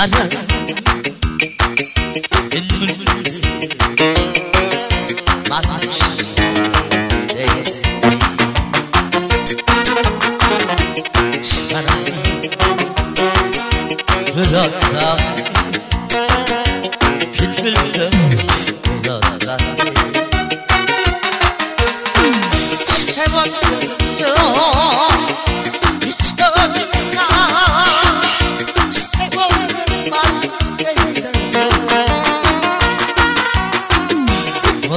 Another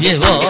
llegó.